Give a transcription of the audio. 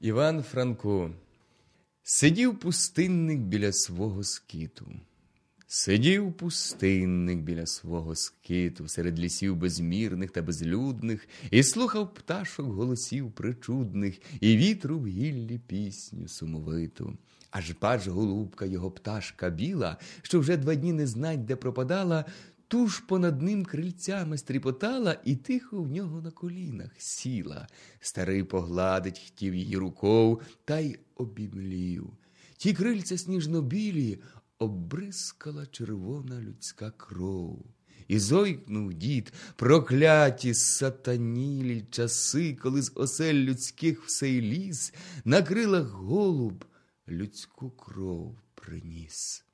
Іван Франко сидів пустинник біля свого скиту. Сидів пустинник біля свого скиту, серед лісів безмірних та безлюдних, і слухав пташок голосів причудних, і вітру в гіллі пісню сумовиту. Аж бач голубка його пташка біла, що вже два дні не знать, де пропадала, туж понад ним крильцями стріпотала і тихо в нього на колінах сіла. Старий погладить хотів її руков та й обімлів. Ті крильця сніжно-білі обрискала червона людська кров. І зойкнув дід, прокляті сатанілі часи, коли з осель людських в сей ліс на крилах голуб людську кров приніс.